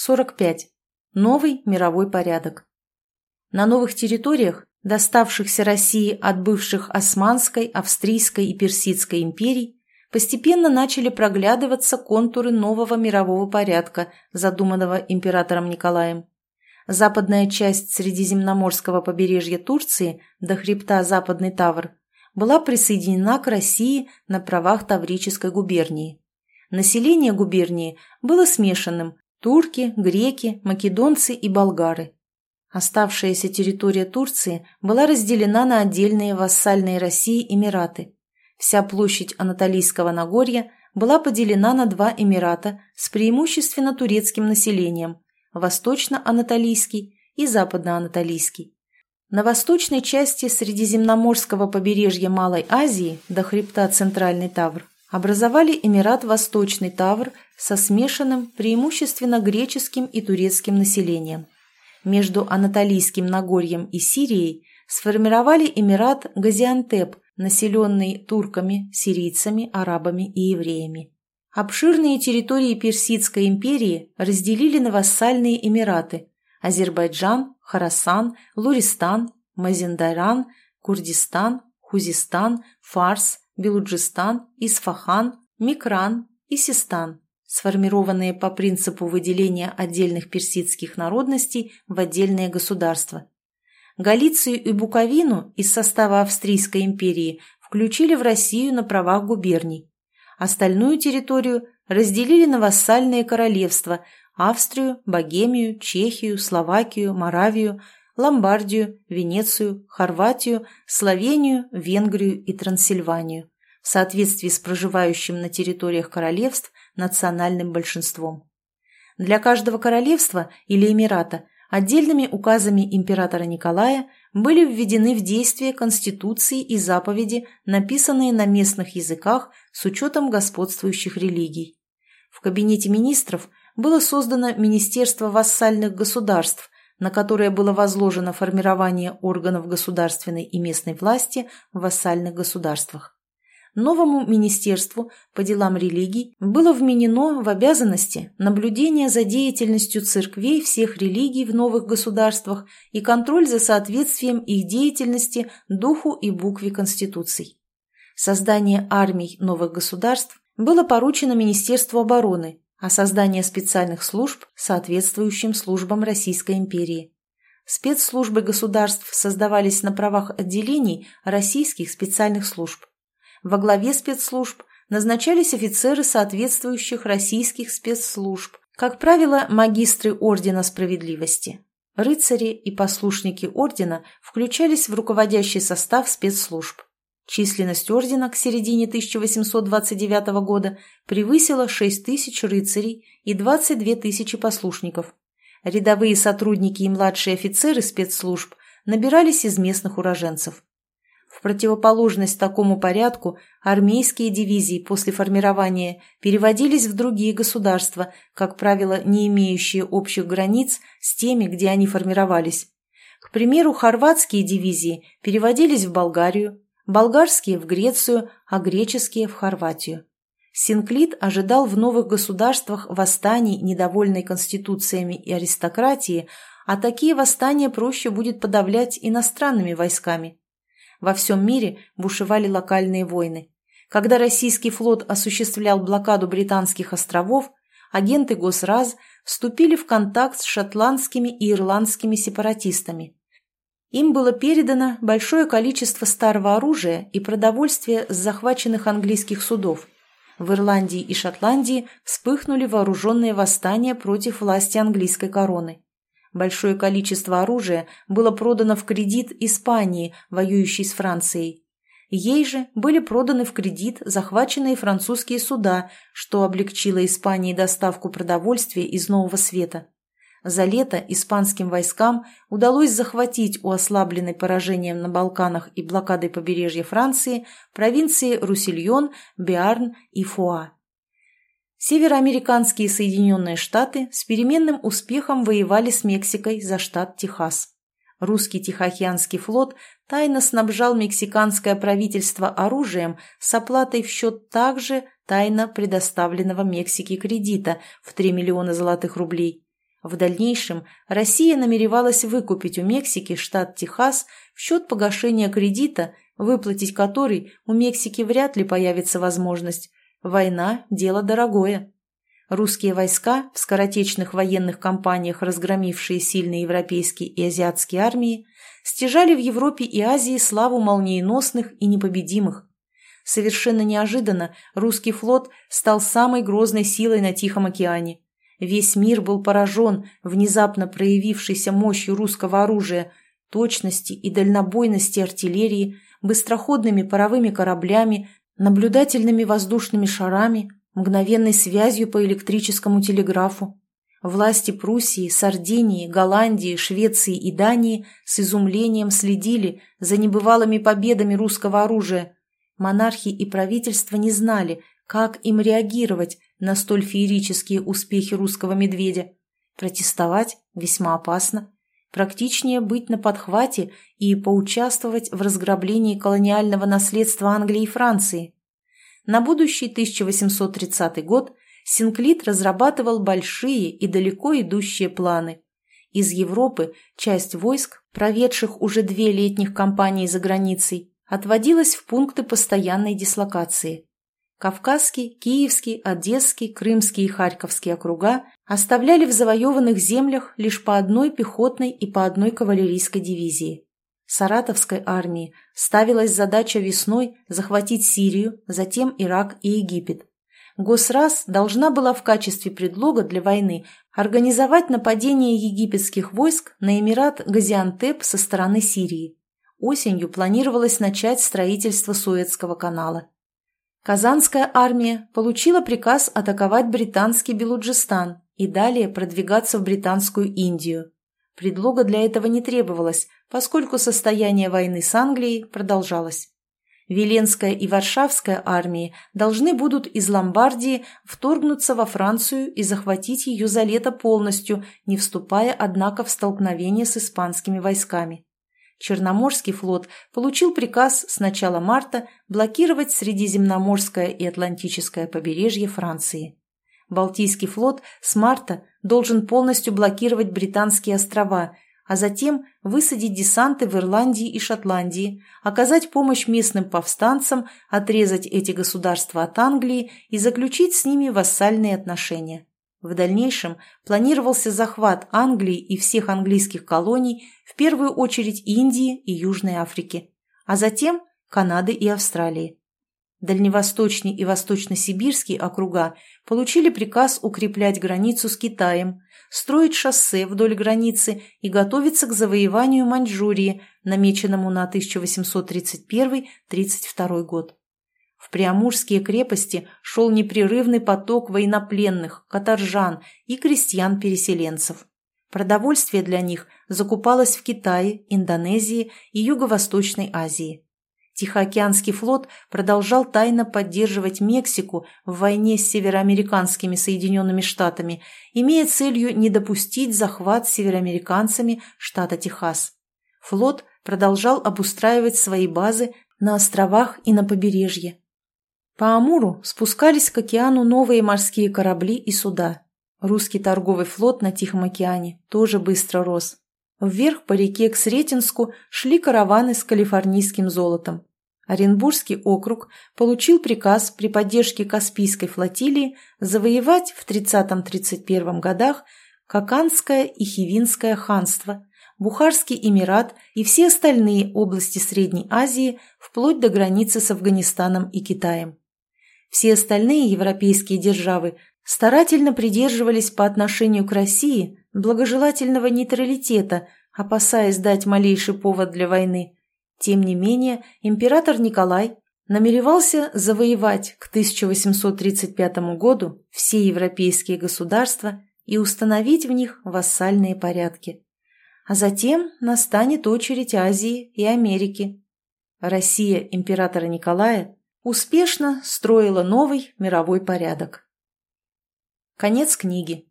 45. Новый мировой порядок. На новых территориях, доставшихся России от бывших Османской, Австрийской и Персидской империй, постепенно начали проглядываться контуры нового мирового порядка, задуманного императором Николаем. Западная часть Средиземноморского побережья Турции до хребта Западный Тавр была присоединена к России на правах Таврической губернии. Население губернии было смешанным – турки, греки, македонцы и болгары. Оставшаяся территория Турции была разделена на отдельные вассальные России Эмираты. Вся площадь Анатолийского Нагорья была поделена на два Эмирата с преимущественно турецким населением – Восточно-Анатолийский и Западно-Анатолийский. На восточной части Средиземноморского побережья Малой Азии до хребта Центральный Тавр образовали Эмират Восточный Тавр со смешанным преимущественно греческим и турецким населением. Между Анатолийским Нагорьем и Сирией сформировали Эмират Газиантеп, населенный турками, сирийцами, арабами и евреями. Обширные территории Персидской империи разделили на вассальные эмираты – Азербайджан, Харасан, Луристан, Мазиндаран, Курдистан, Хузистан, Фарс, Белуджистан, Исфахан, Микран и Систан, сформированные по принципу выделения отдельных персидских народностей в отдельные государства. Галицию и Буковину из состава Австрийской империи включили в Россию на правах губерний. Остальную территорию разделили на вассальные королевства – Австрию, Богемию, Чехию, Словакию, Моравию, Ломбардию, Венецию, Хорватию, Словению, Венгрию и Трансильванию в соответствии с проживающим на территориях королевств национальным большинством. Для каждого королевства или эмирата отдельными указами императора Николая были введены в действие конституции и заповеди, написанные на местных языках с учетом господствующих религий. В кабинете министров было создано Министерство вассальных государств, на которое было возложено формирование органов государственной и местной власти в вассальных государствах. Новому министерству по делам религий было вменено в обязанности наблюдение за деятельностью церквей всех религий в новых государствах и контроль за соответствием их деятельности духу и букве конституций. Создание армий новых государств было поручено Министерству обороны, а создание специальных служб соответствующим службам Российской империи. Спецслужбы государств создавались на правах отделений российских специальных служб. Во главе спецслужб назначались офицеры соответствующих российских спецслужб, как правило, магистры Ордена Справедливости. Рыцари и послушники Ордена включались в руководящий состав спецслужб. Численность ордена к середине 1829 года превысила 6 тысяч рыцарей и 22 тысячи послушников. Рядовые сотрудники и младшие офицеры спецслужб набирались из местных уроженцев. В противоположность такому порядку армейские дивизии после формирования переводились в другие государства, как правило, не имеющие общих границ с теми, где они формировались. К примеру, хорватские дивизии переводились в Болгарию, болгарские в Грецию, а греческие в Хорватию. Синклит ожидал в новых государствах восстаний, недовольной конституциями и аристократии, а такие восстания проще будет подавлять иностранными войсками. Во всем мире бушевали локальные войны. Когда российский флот осуществлял блокаду британских островов, агенты Госраз вступили в контакт с шотландскими и ирландскими сепаратистами – им было передано большое количество старого оружия и продовольствия с захваченных английских судов. В Ирландии и Шотландии вспыхнули вооруженные восстания против власти английской короны. Большое количество оружия было продано в кредит Испании, воюющей с Францией. Ей же были проданы в кредит захваченные французские суда, что облегчило Испании доставку продовольствия из Нового Света. За лето испанским войскам удалось захватить у ослабленной поражением на Балканах и блокадой побережья Франции провинции Русильон, Биарн и Фуа. Североамериканские Соединенные Штаты с переменным успехом воевали с Мексикой за штат Техас. Русский Тихоокеанский флот тайно снабжал мексиканское правительство оружием с оплатой в счет также тайно предоставленного Мексике кредита в 3 миллиона золотых рублей – В дальнейшем Россия намеревалась выкупить у Мексики штат Техас в счет погашения кредита, выплатить который у Мексики вряд ли появится возможность. Война – дело дорогое. Русские войска, в скоротечных военных кампаниях разгромившие сильные европейские и азиатские армии, стяжали в Европе и Азии славу молниеносных и непобедимых. Совершенно неожиданно русский флот стал самой грозной силой на Тихом океане. Весь мир был поражен внезапно проявившейся мощью русского оружия, точности и дальнобойности артиллерии, быстроходными паровыми кораблями, наблюдательными воздушными шарами, мгновенной связью по электрическому телеграфу. Власти Пруссии, Сардинии, Голландии, Швеции и Дании с изумлением следили за небывалыми победами русского оружия. Монархи и правительства не знали, как им реагировать на столь феерические успехи русского медведя. Протестовать весьма опасно. Практичнее быть на подхвате и поучаствовать в разграблении колониального наследства Англии и Франции. На будущий 1830 год Синклит разрабатывал большие и далеко идущие планы. Из Европы часть войск, проведших уже две летних кампании за границей, отводилась в пункты постоянной дислокации. Кавказский, Киевский, Одесский, Крымский и Харьковский округа оставляли в завоеванных землях лишь по одной пехотной и по одной кавалерийской дивизии. Саратовской армии ставилась задача весной захватить Сирию, затем Ирак и Египет. Госрас должна была в качестве предлога для войны организовать нападение египетских войск на Эмират Газиантеп со стороны Сирии. Осенью планировалось начать строительство Суэцкого канала. Казанская армия получила приказ атаковать британский Белуджистан и далее продвигаться в британскую Индию. Предлога для этого не требовалось, поскольку состояние войны с Англией продолжалось. Веленская и Варшавская армии должны будут из Ломбардии вторгнуться во Францию и захватить ее за лето полностью, не вступая, однако, в столкновение с испанскими войсками. Черноморский флот получил приказ с начала марта блокировать Средиземноморское и Атлантическое побережье Франции. Балтийский флот с марта должен полностью блокировать британские острова, а затем высадить десанты в Ирландии и Шотландии, оказать помощь местным повстанцам, отрезать эти государства от Англии и заключить с ними вассальные отношения. В дальнейшем планировался захват Англии и всех английских колоний, в первую очередь Индии и Южной Африки, а затем Канады и Австралии. Дальневосточный и Восточно-Сибирский округа получили приказ укреплять границу с Китаем, строить шоссе вдоль границы и готовиться к завоеванию Маньчжурии, намеченному на 1831-32 год. В Приамурские крепости шел непрерывный поток военнопленных, каторжан и крестьян-переселенцев. Продовольствие для них закупалось в Китае, Индонезии и Юго-Восточной Азии. Тихоокеанский флот продолжал тайно поддерживать Мексику в войне с североамериканскими Соединенными Штатами, имея целью не допустить захват североамериканцами штата Техас. Флот продолжал обустраивать свои базы на островах и на побережье. По Амуру спускались к океану новые морские корабли и суда. Русский торговый флот на Тихом океане тоже быстро рос. Вверх по реке к Сретенску шли караваны с калифорнийским золотом. Оренбургский округ получил приказ при поддержке Каспийской флотилии завоевать в 30-31 годах Каканское и Хивинское ханство, Бухарский Эмират и все остальные области Средней Азии вплоть до границы с Афганистаном и Китаем. Все остальные европейские державы старательно придерживались по отношению к России благожелательного нейтралитета, опасаясь дать малейший повод для войны. Тем не менее, император Николай намеревался завоевать к 1835 году все европейские государства и установить в них вассальные порядки. А затем настанет очередь Азии и Америки. Россия императора Николая успешно строила новый мировой порядок. Конец книги.